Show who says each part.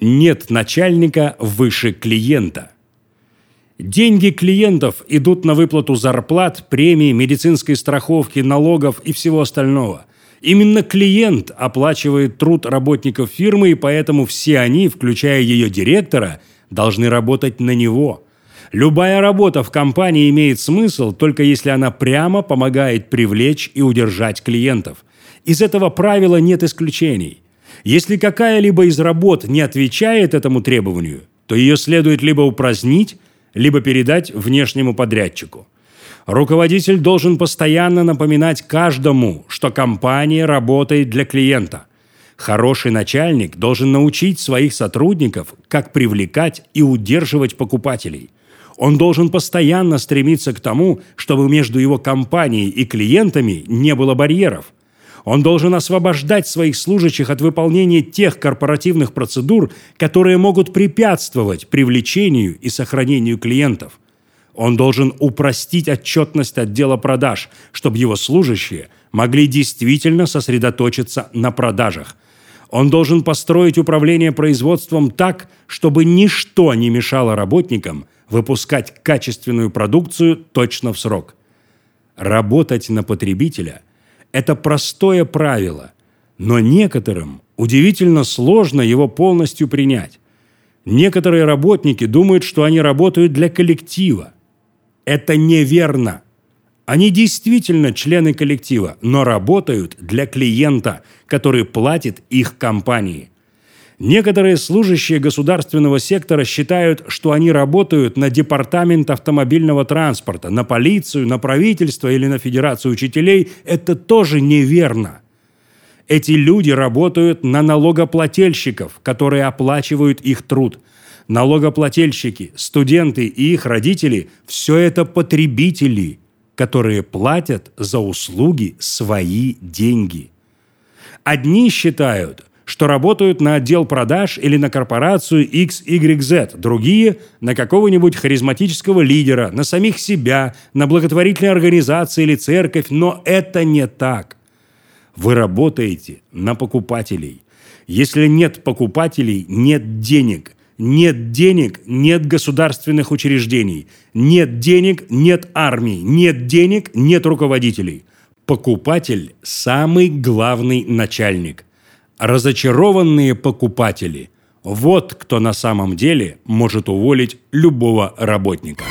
Speaker 1: Нет начальника выше клиента. Деньги клиентов идут на выплату зарплат, премий, медицинской страховки, налогов и всего остального. Именно клиент оплачивает труд работников фирмы, и поэтому все они, включая ее директора, должны работать на него. Любая работа в компании имеет смысл, только если она прямо помогает привлечь и удержать клиентов. Из этого правила нет исключений. Если какая-либо из работ не отвечает этому требованию, то ее следует либо упразднить, либо передать внешнему подрядчику. Руководитель должен постоянно напоминать каждому, что компания работает для клиента. Хороший начальник должен научить своих сотрудников, как привлекать и удерживать покупателей. Он должен постоянно стремиться к тому, чтобы между его компанией и клиентами не было барьеров. Он должен освобождать своих служащих от выполнения тех корпоративных процедур, которые могут препятствовать привлечению и сохранению клиентов – он должен упростить отчетность отдела продаж, чтобы его служащие могли действительно сосредоточиться на продажах. Он должен построить управление производством так, чтобы ничто не мешало работникам выпускать качественную продукцию точно в срок. Работать на потребителя – это простое правило, но некоторым удивительно сложно его полностью принять. Некоторые работники думают, что они работают для коллектива, это неверно. Они действительно члены коллектива, но работают для клиента, который платит их компании. Некоторые служащие государственного сектора считают, что они работают на департамент автомобильного транспорта, на полицию, на правительство или на федерацию учителей. Это тоже неверно. Эти люди работают на налогоплательщиков, которые оплачивают их труд – налогоплательщики, студенты и их родители – все это потребители, которые платят за услуги свои деньги. Одни считают, что работают на отдел продаж или на корпорацию XYZ, другие – на какого-нибудь харизматического лидера, на самих себя, на благотворительные организации или церковь, но это не так. Вы работаете на покупателей. Если нет покупателей, нет денег – нет денег – нет государственных учреждений. Нет денег – нет армии. Нет денег – нет руководителей. Покупатель – самый главный начальник. Разочарованные покупатели – вот кто на самом деле может уволить любого работника.